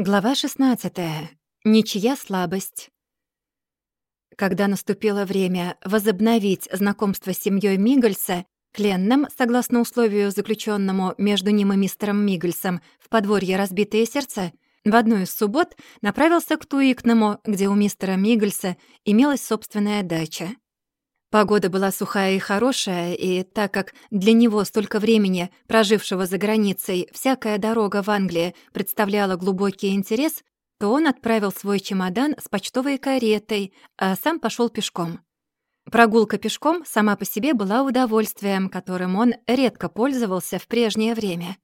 Глава 16. Ничья слабость. Когда наступило время возобновить знакомство с семьей Мигельса, Кленном, согласно условию, заключенному между ним и мистером Мигельсом в подворье «Разбитые сердца», в одну из суббот направился к Туикному, где у мистера Мигельса имелась собственная дача. Погода была сухая и хорошая, и так как для него столько времени, прожившего за границей, всякая дорога в Англии представляла глубокий интерес, то он отправил свой чемодан с почтовой каретой, а сам пошел пешком. Прогулка пешком сама по себе была удовольствием, которым он редко пользовался в прежнее время.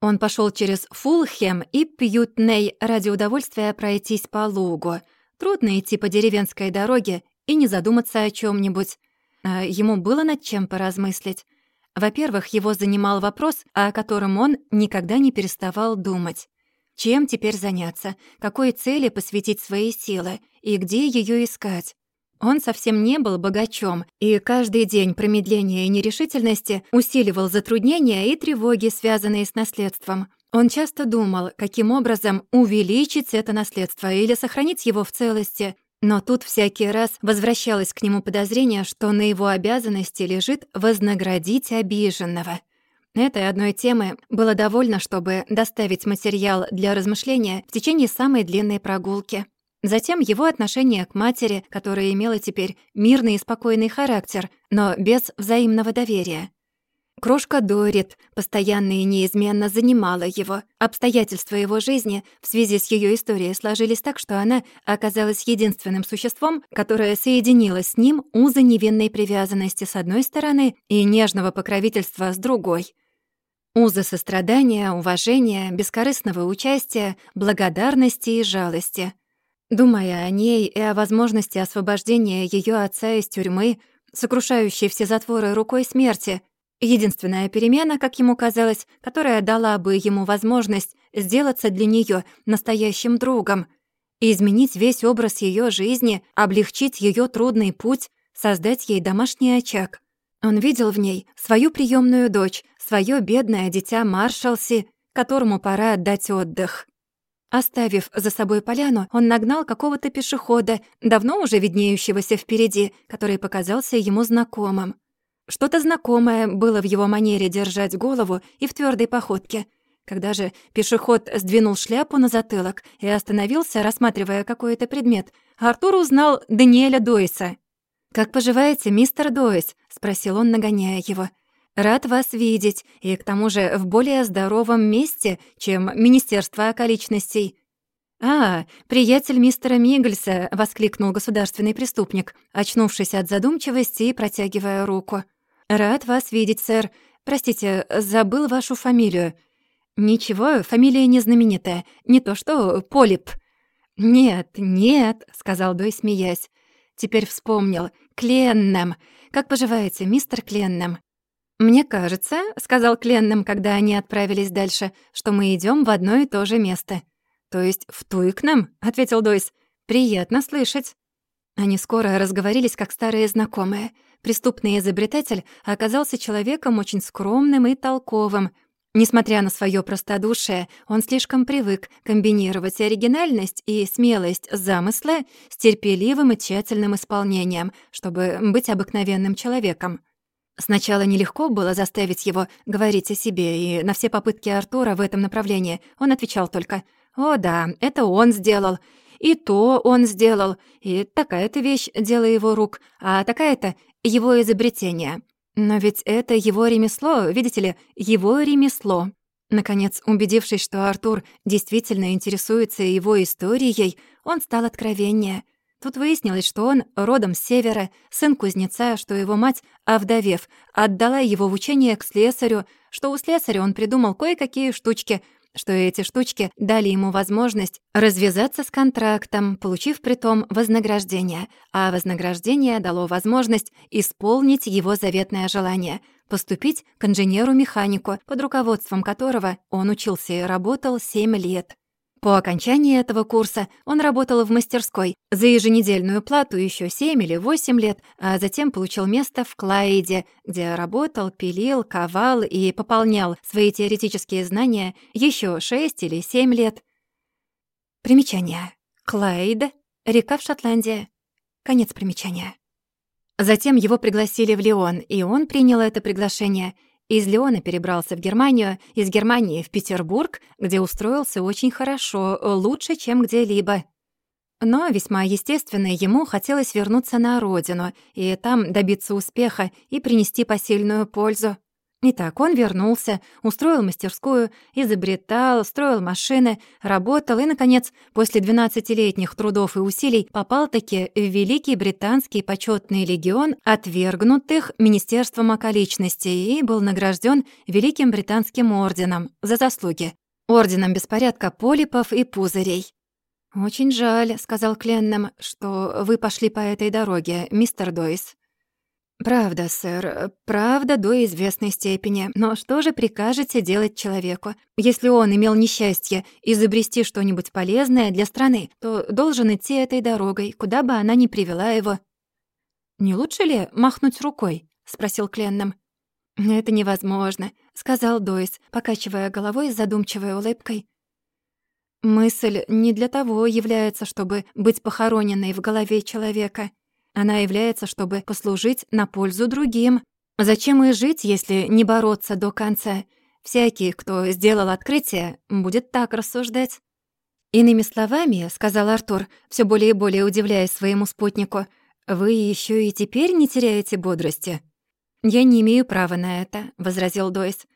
Он пошел через Фулхем и Пьютней ради удовольствия пройтись по лугу. Трудно идти по деревенской дороге и не задуматься о чем нибудь А ему было над чем поразмыслить. Во-первых, его занимал вопрос, о котором он никогда не переставал думать. Чем теперь заняться? Какой цели посвятить свои силы? И где ее искать? Он совсем не был богачом, и каждый день промедления и нерешительности усиливал затруднения и тревоги, связанные с наследством. Он часто думал, каким образом увеличить это наследство или сохранить его в целости, но тут всякий раз возвращалось к нему подозрение, что на его обязанности лежит вознаградить обиженного. Этой одной темы было довольно, чтобы доставить материал для размышления в течение самой длинной прогулки. Затем его отношение к матери, которая имела теперь мирный и спокойный характер, но без взаимного доверия. Крошка Дорит постоянно и неизменно занимала его. Обстоятельства его жизни в связи с ее историей сложились так, что она оказалась единственным существом, которое соединило с ним узы невинной привязанности с одной стороны и нежного покровительства с другой. Узы сострадания, уважения, бескорыстного участия, благодарности и жалости. Думая о ней и о возможности освобождения ее отца из тюрьмы, сокрушающей все затворы рукой смерти — Единственная перемена, как ему казалось, которая дала бы ему возможность сделаться для нее настоящим другом, изменить весь образ ее жизни, облегчить ее трудный путь, создать ей домашний очаг. Он видел в ней свою приемную дочь, свое бедное дитя Маршалси, которому пора отдать отдых. Оставив за собой поляну, он нагнал какого-то пешехода, давно уже виднеющегося впереди, который показался ему знакомым. Что-то знакомое было в его манере держать голову и в твердой походке. Когда же пешеход сдвинул шляпу на затылок и остановился, рассматривая какой-то предмет, Артур узнал Даниэля Дойса. «Как поживаете, мистер Дойс?» — спросил он, нагоняя его. «Рад вас видеть, и к тому же в более здоровом месте, чем Министерство околичностей». «А, приятель мистера Мигельса!» — воскликнул государственный преступник, очнувшись от задумчивости и протягивая руку. «Рад вас видеть, сэр. Простите, забыл вашу фамилию». «Ничего, фамилия не знаменитая. Не то что Полип». «Нет, нет», — сказал Дой, смеясь. Теперь вспомнил. «Кленнем. Как поживаете, мистер Кленнем?» «Мне кажется», — сказал Кленнем, когда они отправились дальше, «что мы идем в одно и то же место». «То есть в Туикнем?» — ответил Дойс. «Приятно слышать». Они скоро разговорились, как старые знакомые — Преступный изобретатель оказался человеком очень скромным и толковым. Несмотря на свое простодушие, он слишком привык комбинировать оригинальность и смелость замысла с терпеливым и тщательным исполнением, чтобы быть обыкновенным человеком. Сначала нелегко было заставить его говорить о себе, и на все попытки Артура в этом направлении он отвечал только «О да, это он сделал», и то он сделал, и такая-то вещь — дело его рук, а такая-то его изобретение. Но ведь это его ремесло, видите ли, его ремесло. Наконец, убедившись, что Артур действительно интересуется его историей, он стал откровеннее. Тут выяснилось, что он родом с севера, сын кузнеца, что его мать, овдовев, отдала его в учение к слесарю, что у слесаря он придумал кое-какие штучки — что эти штучки дали ему возможность развязаться с контрактом, получив при том вознаграждение, а вознаграждение дало возможность исполнить его заветное желание — поступить к инженеру-механику, под руководством которого он учился и работал 7 лет. По окончании этого курса он работал в мастерской за еженедельную плату еще 7 или 8 лет, а затем получил место в Клайде, где работал, пилил, ковал и пополнял свои теоретические знания еще 6 или 7 лет. Примечание. Клайд, река в Шотландии. Конец примечания. Затем его пригласили в Лион, и он принял это приглашение. Из Лиона перебрался в Германию, из Германии в Петербург, где устроился очень хорошо, лучше, чем где-либо. Но весьма естественно ему хотелось вернуться на родину и там добиться успеха и принести посильную пользу. Итак, он вернулся, устроил мастерскую, изобретал, строил машины, работал и, наконец, после 12-летних трудов и усилий попал-таки в Великий Британский почетный легион отвергнутых Министерством околичности и был награжден Великим Британским орденом за заслуги, орденом беспорядка полипов и пузырей. «Очень жаль», — сказал Кленнам, — «что вы пошли по этой дороге, мистер Дойс». «Правда, сэр, правда до известной степени. Но что же прикажете делать человеку? Если он имел несчастье изобрести что-нибудь полезное для страны, то должен идти этой дорогой, куда бы она ни привела его». «Не лучше ли махнуть рукой?» — спросил Кленном. «Это невозможно», — сказал Дойс, покачивая головой с задумчивой улыбкой. «Мысль не для того является, чтобы быть похороненной в голове человека». Она является, чтобы послужить на пользу другим. Зачем и жить, если не бороться до конца? Всякий, кто сделал открытие, будет так рассуждать. «Иными словами», — сказал Артур, все более и более удивляясь своему спутнику, «вы еще и теперь не теряете бодрости?» «Я не имею права на это», — возразил Дойс.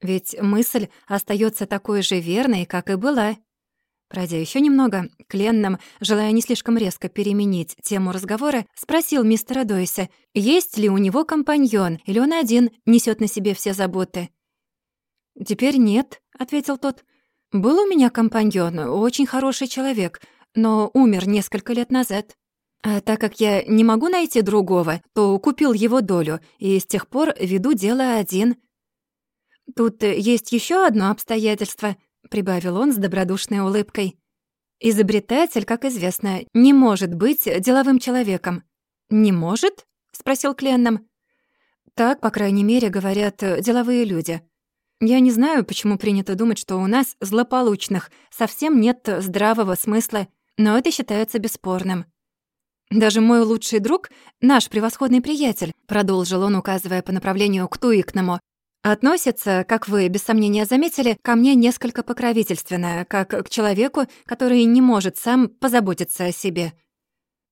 «Ведь мысль остается такой же верной, как и была». Пройдя еще немного, Кленном, желая не слишком резко переменить тему разговора, спросил мистера Дойса, есть ли у него компаньон, или он один несет на себе все заботы. «Теперь нет», — ответил тот. «Был у меня компаньон, очень хороший человек, но умер несколько лет назад. А так как я не могу найти другого, то купил его долю и с тех пор веду дело один». Тут есть еще одно обстоятельство —— прибавил он с добродушной улыбкой. «Изобретатель, как известно, не может быть деловым человеком». «Не может?» — спросил Кленном. «Так, по крайней мере, говорят деловые люди. Я не знаю, почему принято думать, что у нас, злополучных, совсем нет здравого смысла, но это считается бесспорным». «Даже мой лучший друг, наш превосходный приятель», — продолжил он, указывая по направлению к Туикному, Относится, как вы без сомнения заметили, ко мне несколько покровительственно, как к человеку, который не может сам позаботиться о себе.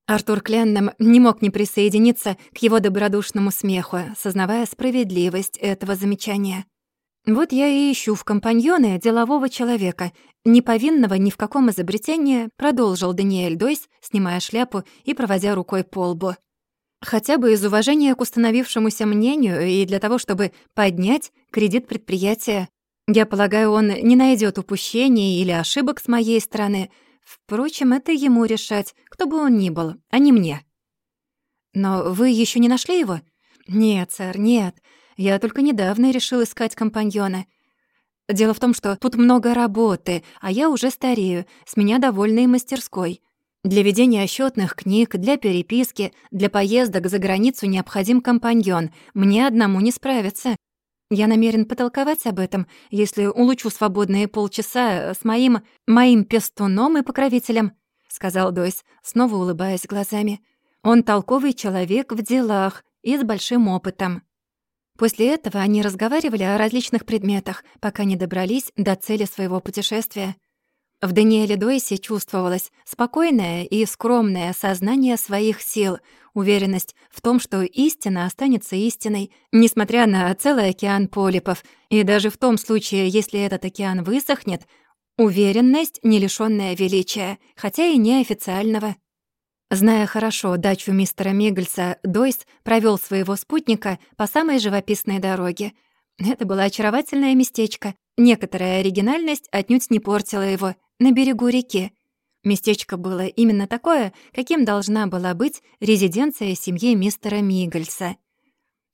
Артур Кленном не мог не присоединиться к его добродушному смеху, сознавая справедливость этого замечания. Вот я и ищу в компаньоне делового человека, не повинного ни в каком изобретении, продолжил Даниэль Дойс, снимая шляпу и проводя рукой по лбу. Хотя бы из уважения к установившемуся мнению и для того, чтобы поднять кредит предприятия. Я полагаю, он не найдет упущений или ошибок с моей стороны. Впрочем, это ему решать, кто бы он ни был, а не мне. Но вы еще не нашли его? Нет, сэр, нет. Я только недавно решил искать компаньона. Дело в том, что тут много работы, а я уже старею, с меня довольна и мастерской. Для ведения счетных книг, для переписки, для поездок за границу необходим компаньон. Мне одному не справиться. Я намерен потолковать об этом, если улучшу свободные полчаса с моим... моим пестуном и покровителем», — сказал Дойс, снова улыбаясь глазами. «Он толковый человек в делах и с большим опытом». После этого они разговаривали о различных предметах, пока не добрались до цели своего путешествия. В Даниэле Дойсе чувствовалось спокойное и скромное сознание своих сил, уверенность в том, что истина останется истиной, несмотря на целый океан полипов, и даже в том случае, если этот океан высохнет, уверенность, не лишённая величия, хотя и неофициального. Зная хорошо дачу мистера Мигельса, Дойс провёл своего спутника по самой живописной дороге. Это было очаровательное местечко. Некоторая оригинальность отнюдь не портила его — на берегу реки. Местечко было именно такое, каким должна была быть резиденция семьи мистера Мигельса.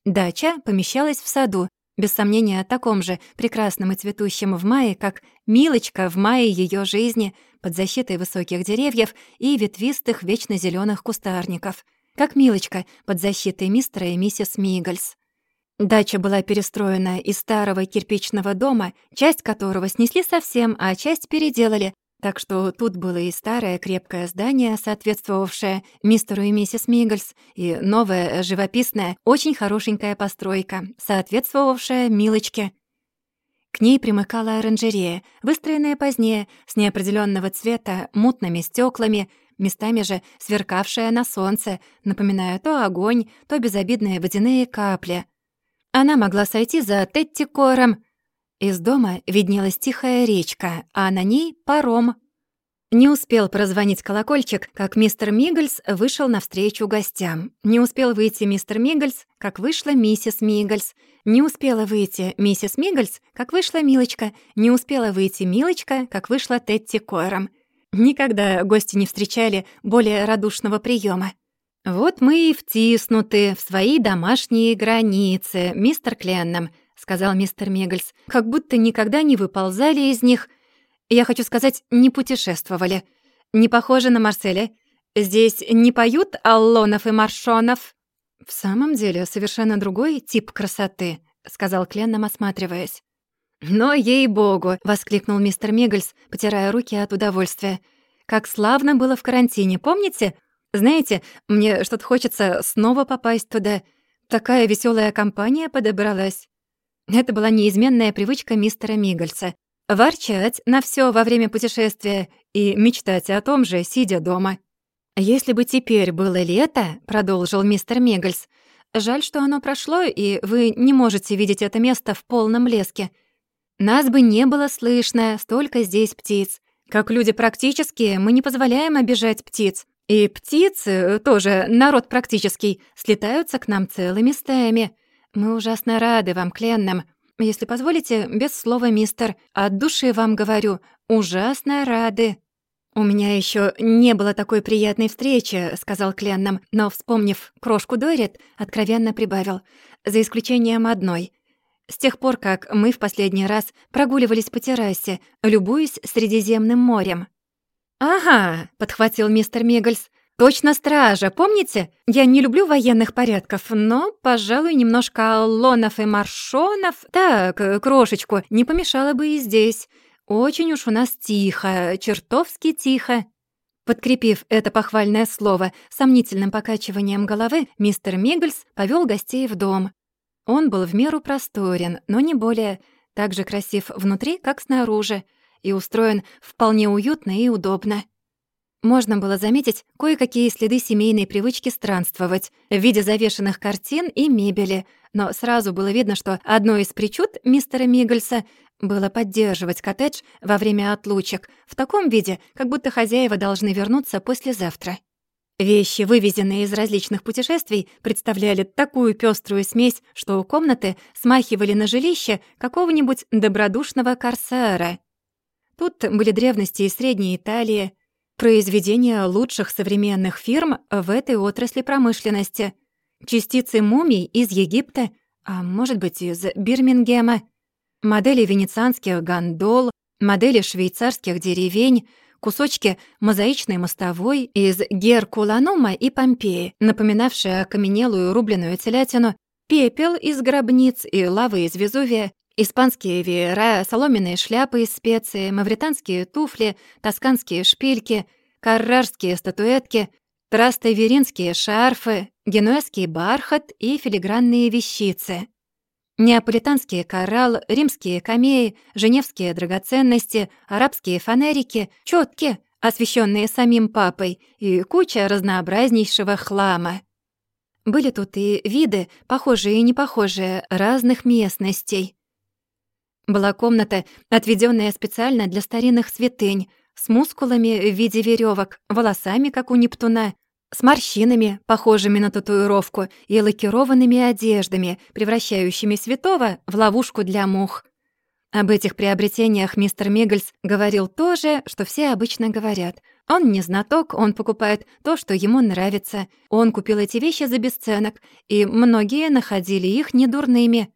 Дача помещалась в саду, без сомнения таком же прекрасном и цветущем в мае, как Милочка в мае ее жизни, под защитой высоких деревьев и ветвистых вечно кустарников, как Милочка под защитой мистера и миссис Мигельс. Дача была перестроена из старого кирпичного дома, часть которого снесли совсем, а часть переделали, Так что тут было и старое крепкое здание, соответствовавшее мистеру и миссис Миггельс, и новая, живописная, очень хорошенькая постройка, соответствовавшая Милочке. К ней примыкала оранжерея, выстроенная позднее, с неопределенного цвета, мутными стеклами, местами же сверкавшая на солнце, напоминая то огонь, то безобидные водяные капли. Она могла сойти за Теттикором, из дома виднелась тихая речка, а на ней паром. Не успел прозвонить колокольчик, как мистер Миггельс вышел навстречу гостям. Не успел выйти мистер Миггельс, как вышла миссис Миггельс. Не успела выйти миссис Миггельс, как вышла Милочка. Не успела выйти Милочка, как вышла Тетти Койром. Никогда гости не встречали более радушного приема. «Вот мы и втиснуты в свои домашние границы, мистер Кленном», сказал мистер Мегальс, как будто никогда не выползали из них. Я хочу сказать, не путешествовали. Не похоже на Марселя. Здесь не поют Аллонов и Маршонов. В самом деле, совершенно другой тип красоты, сказал Кленном, осматриваясь. «Но, ей-богу!» — воскликнул мистер Мегальс, потирая руки от удовольствия. «Как славно было в карантине, помните? Знаете, мне что-то хочется снова попасть туда. Такая веселая компания подобралась». Это была неизменная привычка мистера Мигальса — ворчать на все во время путешествия и мечтать о том же, сидя дома. «Если бы теперь было лето», — продолжил мистер Мигальс, «жаль, что оно прошло, и вы не можете видеть это место в полном леске. Нас бы не было слышно, столько здесь птиц. Как люди практические, мы не позволяем обижать птиц. И птицы, тоже народ практический, слетаются к нам целыми стаями. «Мы ужасно рады вам, Кленном. Если позволите, без слова «мистер». От души вам говорю, ужасно рады». «У меня еще не было такой приятной встречи», — сказал Кленном, но, вспомнив крошку Дорит, откровенно прибавил. «За исключением одной. С тех пор, как мы в последний раз прогуливались по террасе, любуясь Средиземным морем». «Ага», — подхватил мистер Мигельс, Точно стража, помните? Я не люблю военных порядков, но, пожалуй, немножко аллонов и маршонов, так, крошечку, не помешало бы и здесь. Очень уж у нас тихо, чертовски тихо». Подкрепив это похвальное слово сомнительным покачиванием головы, мистер Миггельс повел гостей в дом. Он был в меру просторен, но не более, так же красив внутри, как снаружи, и устроен вполне уютно и удобно. Можно было заметить кое-какие следы семейной привычки странствовать в виде завешенных картин и мебели, но сразу было видно, что одной из причуд мистера Миггельса было поддерживать коттедж во время отлучек в таком виде, как будто хозяева должны вернуться послезавтра. Вещи, вывезенные из различных путешествий, представляли такую пеструю смесь, что комнаты смахивали на жилище какого-нибудь добродушного корсара. Тут были древности из Средней Италии, произведения лучших современных фирм в этой отрасли промышленности, частицы мумий из Египта, а может быть, из Бирмингема, модели венецианских гондол, модели швейцарских деревень, кусочки мозаичной мостовой из Геркуланума и Помпеи, напоминавшие окаменелую рубленую телятину, пепел из гробниц и лавы из Везувия, Испанские веера, соломенные шляпы из специи, мавританские туфли, тосканские шпильки, каррарские статуэтки, трастоверинские шарфы, генуэзский бархат и филигранные вещицы. Неаполитанские коралл, римские камеи, женевские драгоценности, арабские фонарики, чётки, освещенные самим папой, и куча разнообразнейшего хлама. Были тут и виды, похожие и непохожие, разных местностей. Была комната, отведенная специально для старинных святынь, с мускулами в виде веревок, волосами, как у Нептуна, с морщинами, похожими на татуировку, и лакированными одеждами, превращающими святого в ловушку для мух. Об этих приобретениях мистер Миггельс говорил то же, что все обычно говорят. Он не знаток, он покупает то, что ему нравится. Он купил эти вещи за бесценок, и многие находили их недурными.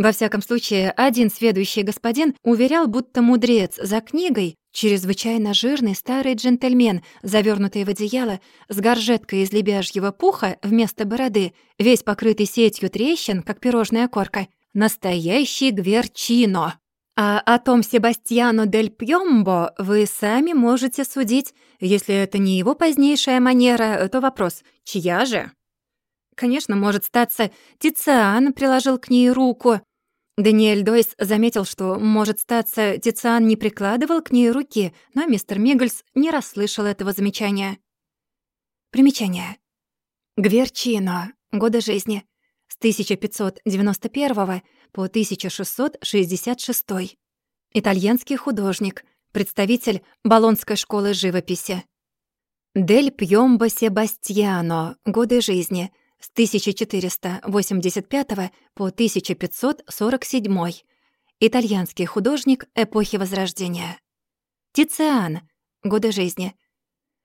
Во всяком случае, один сведущий господин уверял, будто мудрец за книгой чрезвычайно жирный старый джентльмен, завернутый в одеяло, с горжеткой из лебяжьего пуха вместо бороды, весь покрытый сетью трещин, как пирожная корка. Настоящий гверчино. А о том Себастьяно дель Пьомбо вы сами можете судить. Если это не его позднейшая манера, то вопрос «чья же?» Конечно, может статься, Тициан приложил к ней руку. Даниэль Дойс заметил, что, может статься, Тициан не прикладывал к ней руки, но мистер Миггельс не расслышал этого замечания. Примечание. Гверчино. Годы жизни. С 1591 по 1666. Итальянский художник, представитель Болонской школы живописи. Дель Пьомбо Себастьяно. Годы жизни. С 1485 по 1547. Итальянский художник эпохи Возрождения. Тициан. Годы жизни.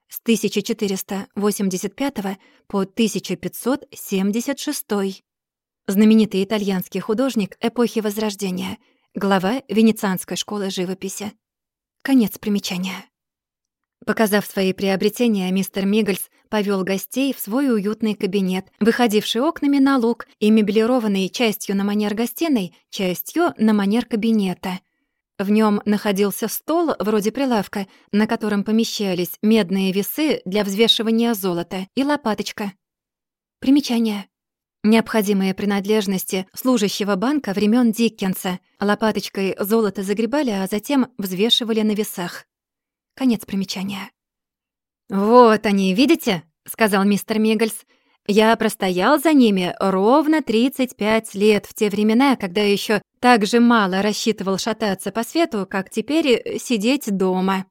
С 1485 по 1576 знаменитый итальянский художник эпохи Возрождения, глава Венецианской школы живописи. Конец примечания. Показав свои приобретения, мистер Миггельс повел гостей в свой уютный кабинет, выходивший окнами на луг и меблированный частью на манер гостиной, частью на манер кабинета. В нем находился стол вроде прилавка, на котором помещались медные весы для взвешивания золота и лопаточка. Примечание. Необходимые принадлежности служащего банка времен Диккенса. Лопаточкой золото загребали, а затем взвешивали на весах. Конец примечания. «Вот они, видите?» — сказал мистер Миггельс. «Я простоял за ними ровно 35 лет в те времена, когда еще так же мало рассчитывал шататься по свету, как теперь сидеть дома.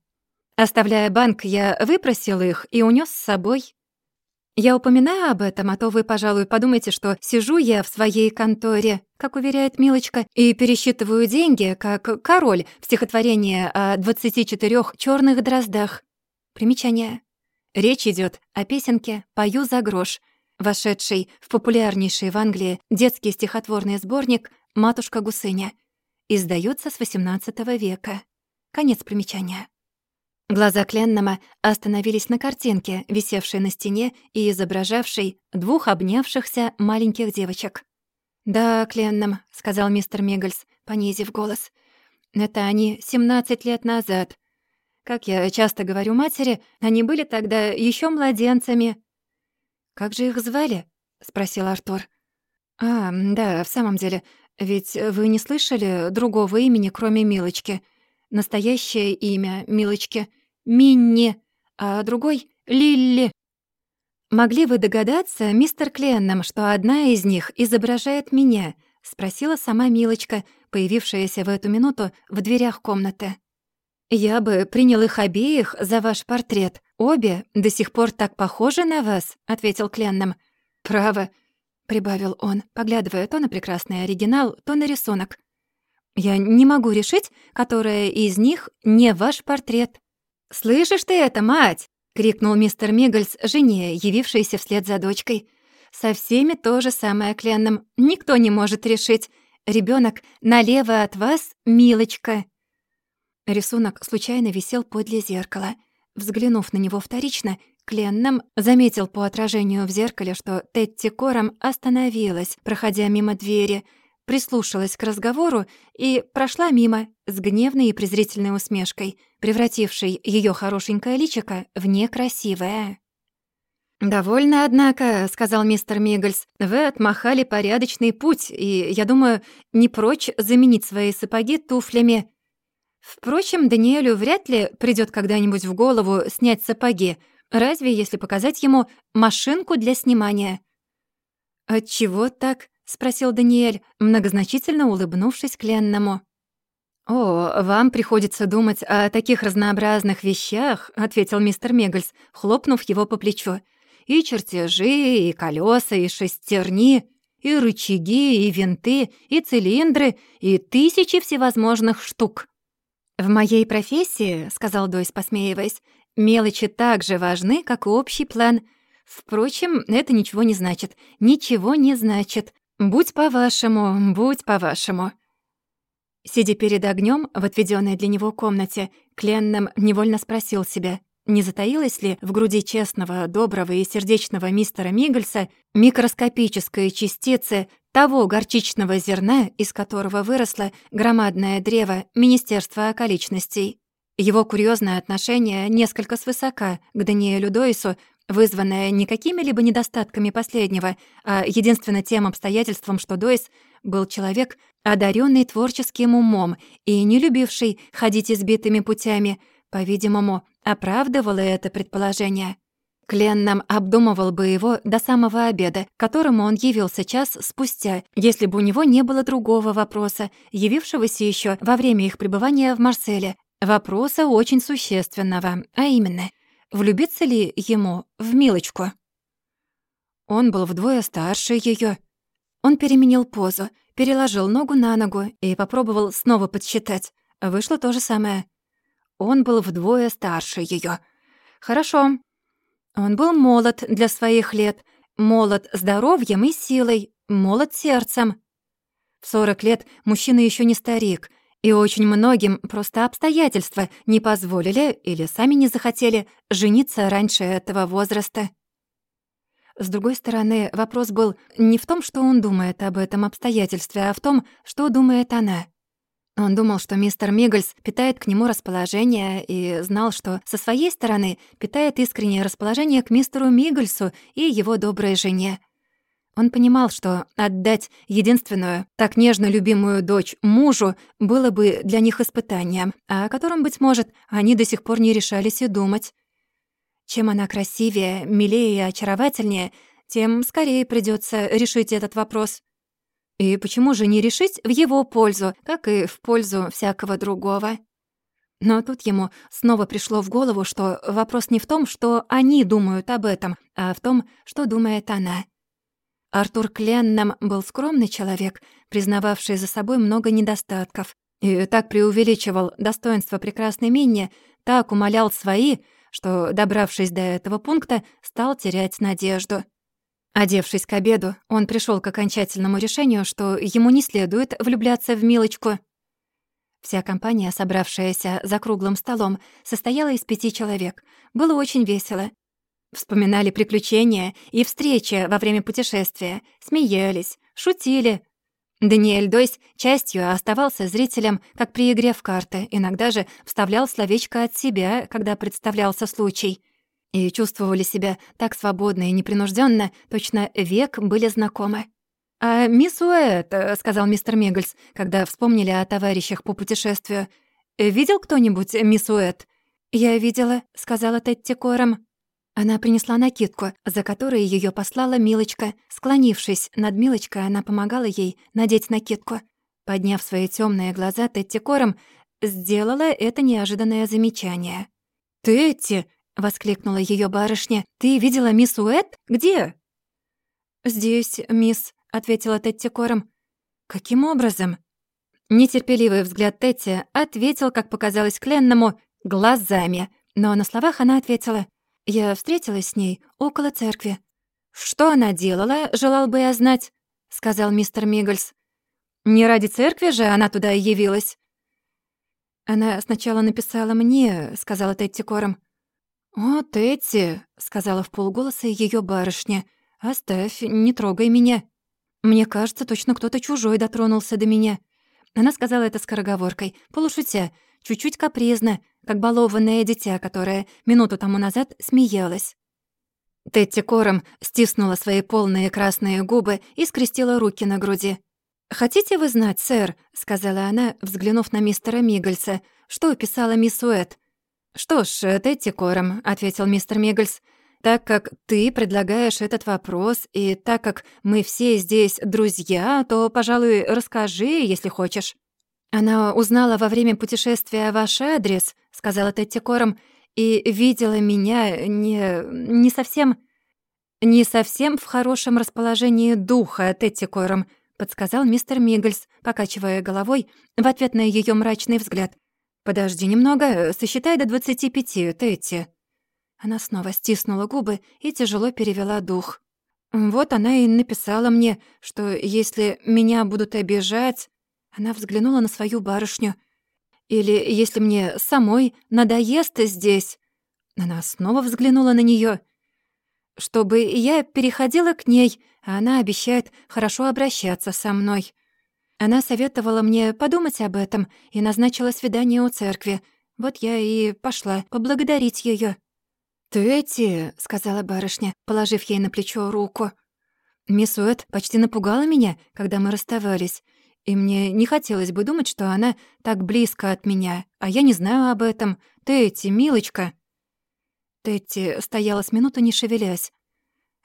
Оставляя банк, я выпросил их и унес с собой. Я упоминаю об этом, а то вы, пожалуй, подумаете, что сижу я в своей конторе, как уверяет Милочка, и пересчитываю деньги, как король в стихотворении о 24 черных дроздах. Примечание. Речь идет о песенке «Пою за грош», вошедшей в популярнейший в Англии детский стихотворный сборник «Матушка Гусыня». Издается с XVIII века. Конец примечания. Глаза Кленнама остановились на картинке, висевшей на стене и изображавшей двух обнявшихся маленьких девочек. «Да, Кленнам», — сказал мистер Мегальс, понизив голос. «Это они 17 лет назад. Как я часто говорю матери, они были тогда еще младенцами». «Как же их звали?» — спросил Артур. «А, да, в самом деле, ведь вы не слышали другого имени, кроме Милочки?» Настоящее имя Милочки — Минни, а другой — Лилли. «Могли вы догадаться, мистер Кленном, что одна из них изображает меня?» — спросила сама Милочка, появившаяся в эту минуту в дверях комнаты. «Я бы принял их обеих за ваш портрет. Обе до сих пор так похожи на вас», — ответил Кленном. «Право», — прибавил он, поглядывая то на прекрасный оригинал, то на рисунок. Я не могу решить, которая из них не ваш портрет. «Слышишь ты это, мать?» — крикнул мистер Миггельс жене, явившейся вслед за дочкой. «Со всеми то же самое, Кленном. Никто не может решить. Ребенок налево от вас, милочка». Рисунок случайно висел подле зеркала. Взглянув на него вторично, Кленном заметил по отражению в зеркале, что Тетти Кором остановилась, проходя мимо двери — прислушалась к разговору и прошла мимо с гневной и презрительной усмешкой, превратившей ее хорошенькое личико в некрасивое. «Довольно, однако», — сказал мистер Миггельс. «Вы отмахали порядочный путь, и, я думаю, не прочь заменить свои сапоги туфлями. Впрочем, Даниэлю вряд ли придет когда-нибудь в голову снять сапоги, разве если показать ему машинку для снимания». «Отчего так?» — спросил Даниэль, многозначительно улыбнувшись Кленному. «О, вам приходится думать о таких разнообразных вещах», — ответил мистер Мегальс, хлопнув его по плечу. «И чертежи, и колеса, и шестерни, и рычаги, и винты, и цилиндры, и тысячи всевозможных штук». «В моей профессии», — сказал Дойс, посмеиваясь, «мелочи так же важны, как и общий план. Впрочем, это ничего не значит. Ничего не значит. «Будь по-вашему, будь по-вашему». Сидя перед огнем в отведенной для него комнате, Кленном невольно спросил себя, Не затаилась ли в груди честного, доброго и сердечного мистера Мигельса микроскопическая частица того горчичного зерна, из которого выросло громадное древо Министерства околичностей? Его курьезное отношение несколько свысока к Даниэлю Дойсу, вызванное не какими-либо недостатками последнего, а единственно тем обстоятельством, что Дойс был человек, одаренный творческим умом и не любивший ходить избитыми путями, по-видимому, оправдывало это предположение. Кленном обдумывал бы его до самого обеда, к которому он явился час спустя, если бы у него не было другого вопроса, явившегося еще во время их пребывания в Марселе. Вопроса очень существенного, а именно, влюбиться ли ему в Милочку? Он был вдвое старше ее. Он переменил позу, переложил ногу на ногу и попробовал снова подсчитать. Вышло то же самое. Он был вдвое старше ее. Хорошо. Он был молод для своих лет, молод здоровьем и силой, молод сердцем. В 40 лет мужчина еще не старик, и очень многим просто обстоятельства не позволили или сами не захотели жениться раньше этого возраста. С другой стороны, вопрос был не в том, что он думает об этом обстоятельстве, а в том, что думает она. Он думал, что мистер Миггельс питает к нему расположение и знал, что со своей стороны питает искреннее расположение к мистеру Миггельсу и его доброй жене. Он понимал, что отдать единственную, так нежно любимую дочь мужу было бы для них испытанием, о котором, быть может, они до сих пор не решались и думать. Чем она красивее, милее и очаровательнее, тем скорее придется решить этот вопрос. И почему же не решить в его пользу, как и в пользу всякого другого? Но тут ему снова пришло в голову, что вопрос не в том, что они думают об этом, а в том, что думает она. Артур Кленном был скромный человек, признававший за собой много недостатков, и так преувеличивал достоинство прекрасной Минни, так умолял свои, что, добравшись до этого пункта, стал терять надежду. Одевшись к обеду, он пришел к окончательному решению, что ему не следует влюбляться в Милочку. Вся компания, собравшаяся за круглым столом, состояла из пяти человек. Было очень весело. Вспоминали приключения и встречи во время путешествия, смеялись, шутили, Даниэль Дойс частью оставался зрителем, как при игре в карты, иногда же вставлял словечко от себя, когда представлялся случай. И чувствовали себя так свободно и непринужденно, точно век были знакомы. «А мисс Уэт», — сказал мистер Мегальс, когда вспомнили о товарищах по путешествию, «видел кто-нибудь мисс Уэт?» «Я видела», — сказала Тетти Кором. Она принесла накидку, за которой ее послала Милочка. Склонившись над Милочкой, она помогала ей надеть накидку. Подняв свои темные глаза, Тетти Кором сделала это неожиданное замечание. «Тетти!» — воскликнула ее барышня. «Ты видела мисс Уэт? Где?» «Здесь, мисс», — ответила Тетти Кором. «Каким образом?» Нетерпеливый взгляд Тетти ответил, как показалось Кленному, глазами. Но на словах она ответила я встретилась с ней около церкви. «Что она делала, желал бы я знать», — сказал мистер Миггельс. «Не ради церкви же она туда и явилась». «Она сначала написала мне», — сказала Тетти Кором. «О, Тетти», — сказала в полголоса ее барышня, — «оставь, не трогай меня. Мне кажется, точно кто-то чужой дотронулся до меня». Она сказала это скороговоркой, полушутя, чуть-чуть капризно, как балованное дитя, которое минуту тому назад смеялось. Тетти Кором стиснула свои полные красные губы и скрестила руки на груди. «Хотите вы знать, сэр?» — сказала она, взглянув на мистера Миггельса. «Что писала мисс Уэт?» «Что ж, Тетти Кором», — ответил мистер Миггельс. «Так как ты предлагаешь этот вопрос, и так как мы все здесь друзья, то, пожалуй, расскажи, если хочешь». «Она узнала во время путешествия ваш адрес», — сказала Тетти Кором, «и видела меня не... не совсем... не совсем в хорошем расположении духа, Тетти Кором», — подсказал мистер Миггельс, покачивая головой в ответ на ее мрачный взгляд. «Подожди немного, сосчитай до двадцати пяти, Тетти». Она снова стиснула губы и тяжело перевела дух. «Вот она и написала мне, что если меня будут обижать...» Она взглянула на свою барышню. «Или если мне самой надоест здесь...» Она снова взглянула на неё. «Чтобы я переходила к ней, а она обещает хорошо обращаться со мной. Она советовала мне подумать об этом и назначила свидание у церкви. Вот я и пошла поблагодарить её». «Тетти», — сказала барышня, положив ей на плечо руку. «Мисс Уэт почти напугала меня, когда мы расставались, и мне не хотелось бы думать, что она так близко от меня, а я не знаю об этом. Тетти, милочка». Тетти стояла с минуту, не шевелясь.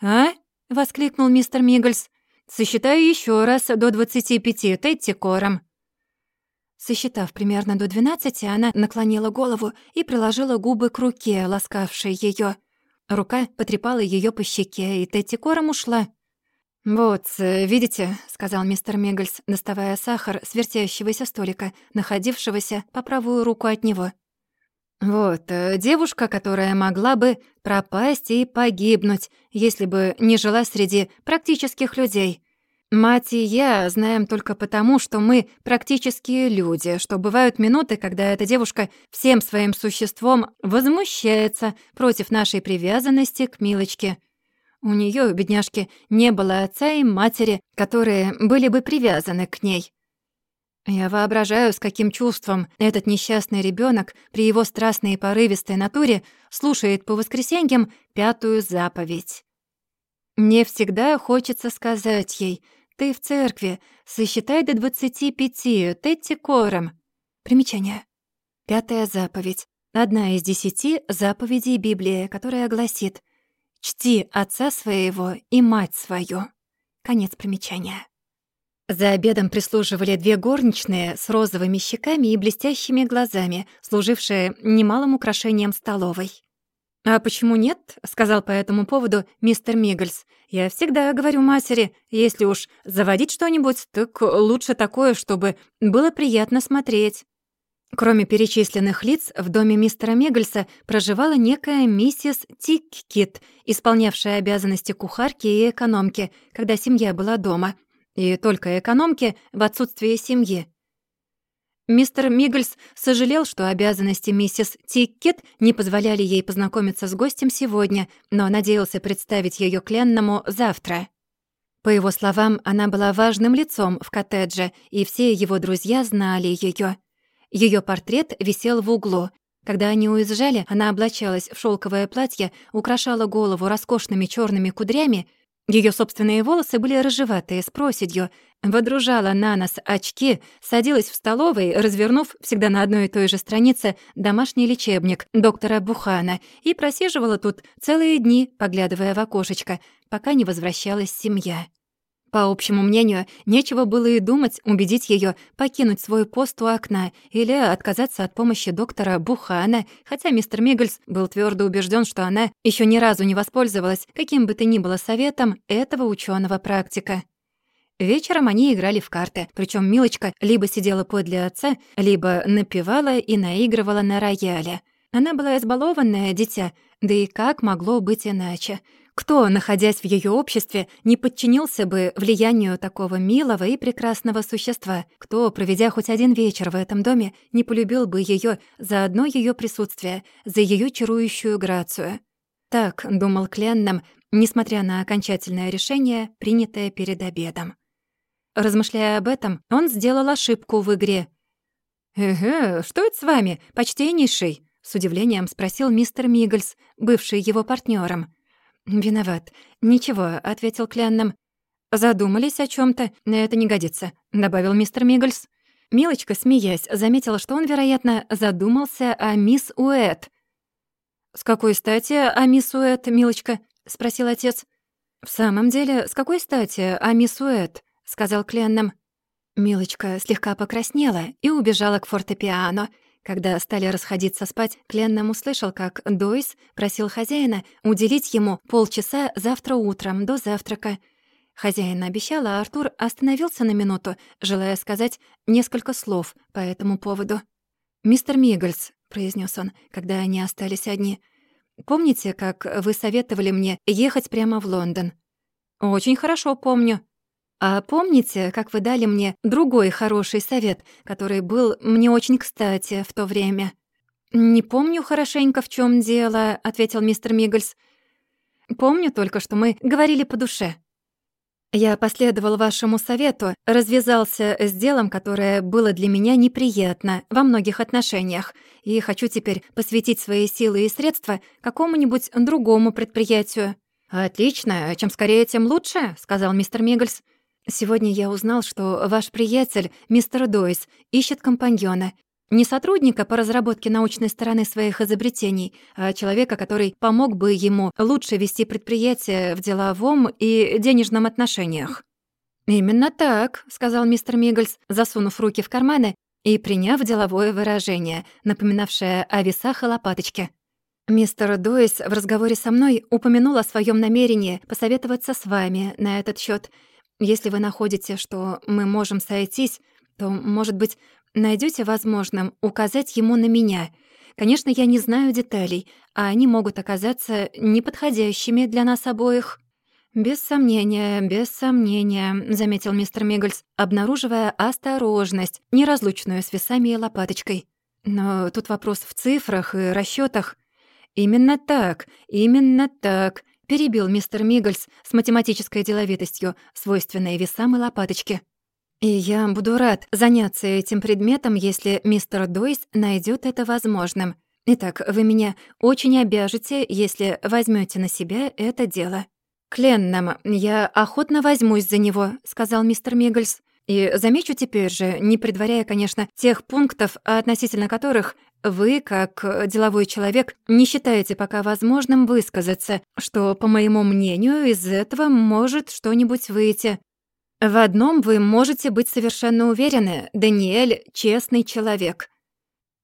«А?» — воскликнул мистер Миггельс. «Сосчитаю еще раз до двадцати пяти, Тетти кором». Сосчитав примерно до двенадцати, она наклонила голову и приложила губы к руке, ласкавшей ее. Рука потрепала ее по щеке, и Тетти кором ушла. «Вот, видите», — сказал мистер Миггельс, доставая сахар с вертящегося столика, находившегося по правую руку от него. «Вот, э, девушка, которая могла бы пропасть и погибнуть, если бы не жила среди практических людей. Мать и я знаем только потому, что мы практические люди, что бывают минуты, когда эта девушка всем своим существом возмущается против нашей привязанности к Милочке». У нее, бедняжки, не было отца и матери, которые были бы привязаны к ней. Я воображаю, с каким чувством этот несчастный ребенок при его страстной и порывистой натуре слушает по воскресеньям пятую заповедь. Мне всегда хочется сказать ей, «Ты в церкви, сосчитай до двадцати пяти, Тетти Кором». Примечание. Пятая заповедь. Одна из десяти заповедей Библии, которая гласит «Чти отца своего и мать свою». Конец примечания. За обедом прислуживали две горничные с розовыми щеками и блестящими глазами, служившие немалым украшением столовой. «А почему нет?» — сказал по этому поводу мистер Миггельс. «Я всегда говорю матери, если уж заводить что-нибудь, так лучше такое, чтобы было приятно смотреть». Кроме перечисленных лиц, в доме мистера Мегальса проживала некая миссис Тиккит, исполнявшая обязанности кухарки и экономки, когда семья была дома, и только экономки в отсутствие семьи. Мистер Миггельс сожалел, что обязанности миссис Тиккет не позволяли ей познакомиться с гостем сегодня, но надеялся представить ее Кленному завтра. По его словам, она была важным лицом в коттедже, и все его друзья знали ее. Ее портрет висел в углу. Когда они уезжали, она облачалась в шелковое платье, украшала голову роскошными черными кудрями. Ее собственные волосы были рыжеватые, с проседью. Водружала на нос очки, садилась в столовой, развернув всегда на одной и той же странице домашний лечебник доктора Бухана и просиживала тут целые дни, поглядывая в окошечко, пока не возвращалась семья. По общему мнению, нечего было и думать убедить ее покинуть свой пост у окна или отказаться от помощи доктора Бухана, хотя мистер Миггельс был твердо убежден, что она еще ни разу не воспользовалась каким бы то ни было советом этого ученого практика. Вечером они играли в карты, причем Милочка либо сидела подле отца, либо напевала и наигрывала на рояле. Она была избалованное дитя, да и как могло быть иначе — кто, находясь в ее обществе, не подчинился бы влиянию такого милого и прекрасного существа? Кто, проведя хоть один вечер в этом доме, не полюбил бы ее за одно ее присутствие, за ее чарующую грацию? Так думал Кленном, несмотря на окончательное решение, принятое перед обедом. Размышляя об этом, он сделал ошибку в игре. «Эге, что это с вами, почтеннейший?» — с удивлением спросил мистер Миггельс, бывший его партнером. «Виноват. Ничего», — ответил Кленном. «Задумались о чем то Это не годится», — добавил мистер Миггельс. Милочка, смеясь, заметила, что он, вероятно, задумался о мисс Уэт. «С какой стати о мисс Уэт, Милочка?» — спросил отец. «В самом деле, с какой стати о мисс Уэт?» — сказал Кленном. Милочка слегка покраснела и убежала к фортепиано — когда стали расходиться спать, Кленном услышал, как Дойс просил хозяина уделить ему полчаса завтра утром, до завтрака. Хозяин обещал, а Артур остановился на минуту, желая сказать несколько слов по этому поводу. «Мистер Миггельс», — произнес он, когда они остались одни, «помните, как вы советовали мне ехать прямо в Лондон?» «Очень хорошо помню», а помните, как вы дали мне другой хороший совет, который был мне очень кстати в то время? «Не помню хорошенько, в чем дело», — ответил мистер Миггельс. «Помню только, что мы говорили по душе». Я последовал вашему совету, развязался с делом, которое было для меня неприятно во многих отношениях, и хочу теперь посвятить свои силы и средства какому-нибудь другому предприятию. «Отлично, чем скорее, тем лучше», — сказал мистер Миггельс. «Сегодня я узнал, что ваш приятель, мистер Дойс, ищет компаньона, не сотрудника по разработке научной стороны своих изобретений, а человека, который помог бы ему лучше вести предприятие в деловом и денежном отношениях. «Именно так», — сказал мистер Миггельс, засунув руки в карманы и приняв деловое выражение, напоминавшее о весах и лопаточке. Мистер Дойс в разговоре со мной упомянул о своем намерении посоветоваться с вами на этот счет. Если вы находите, что мы можем сойтись, то, может быть, найдете возможным указать ему на меня. Конечно, я не знаю деталей, а они могут оказаться неподходящими для нас обоих». «Без сомнения, без сомнения», — заметил мистер Миггельс, обнаруживая осторожность, неразлучную с весами и лопаточкой. «Но тут вопрос в цифрах и расчетах. «Именно так, именно так», — перебил мистер Миггельс с математической деловитостью, свойственной весам и лопаточке. И я буду рад заняться этим предметом, если мистер Дойс найдет это возможным. Итак, вы меня очень обяжете, если возьмете на себя это дело. «Кленном, я охотно возьмусь за него», — сказал мистер Миггельс. «И замечу теперь же, не предваряя, конечно, тех пунктов, относительно которых вы, как деловой человек, не считаете пока возможным высказаться, что, по моему мнению, из этого может что-нибудь выйти. В одном вы можете быть совершенно уверены, Даниэль — честный человек.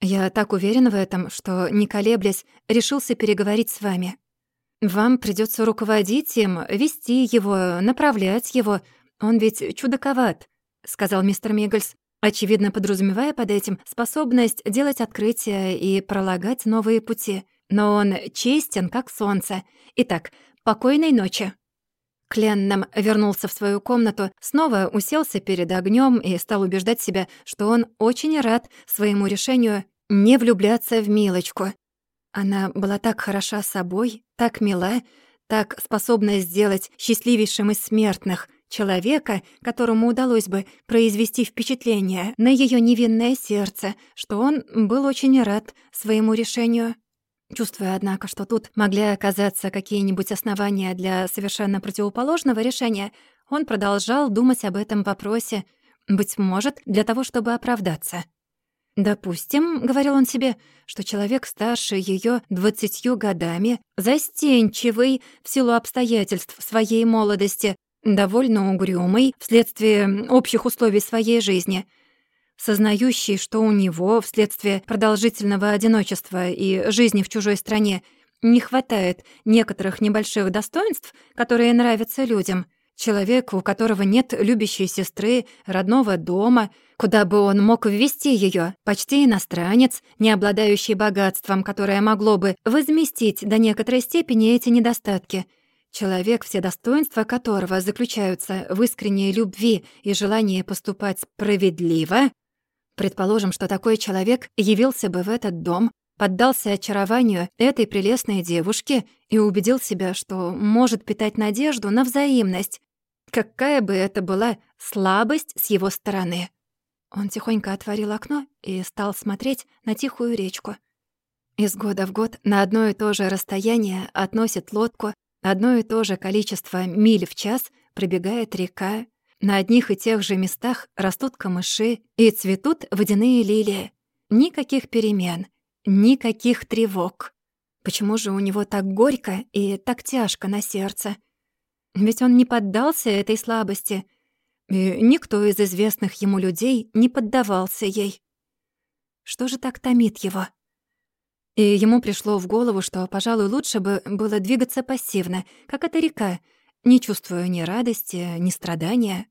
Я так уверен в этом, что, не колеблясь, решился переговорить с вами. Вам придется руководить им, вести его, направлять его. Он ведь чудаковат, — сказал мистер Миггельс, очевидно подразумевая под этим способность делать открытия и пролагать новые пути. Но он честен, как солнце. Итак, покойной ночи. Кленном вернулся в свою комнату, снова уселся перед огнем и стал убеждать себя, что он очень рад своему решению не влюбляться в Милочку. Она была так хороша собой, так мила, так способна сделать счастливейшим из смертных человека, которому удалось бы произвести впечатление на ее невинное сердце, что он был очень рад своему решению. Чувствуя, однако, что тут могли оказаться какие-нибудь основания для совершенно противоположного решения, он продолжал думать об этом вопросе, быть может, для того, чтобы оправдаться. «Допустим, — говорил он себе, — что человек старше ее двадцатью годами, застенчивый в силу обстоятельств своей молодости, довольно угрюмый вследствие общих условий своей жизни — сознающий, что у него вследствие продолжительного одиночества и жизни в чужой стране не хватает некоторых небольших достоинств, которые нравятся людям. Человек, у которого нет любящей сестры, родного дома, куда бы он мог ввести ее, почти иностранец, не обладающий богатством, которое могло бы возместить до некоторой степени эти недостатки. Человек, все достоинства которого заключаются в искренней любви и желании поступать справедливо, Предположим, что такой человек явился бы в этот дом, поддался очарованию этой прелестной девушки и убедил себя, что может питать надежду на взаимность, какая бы это была слабость с его стороны. Он тихонько отворил окно и стал смотреть на тихую речку. Из года в год на одно и то же расстояние относит лодку, одно и то же количество миль в час пробегает река, на одних и тех же местах растут камыши и цветут водяные лилии. Никаких перемен, никаких тревог. Почему же у него так горько и так тяжко на сердце? Ведь он не поддался этой слабости, и никто из известных ему людей не поддавался ей. Что же так томит его? И ему пришло в голову, что, пожалуй, лучше бы было двигаться пассивно, как эта река, не чувствуя ни радости, ни страдания.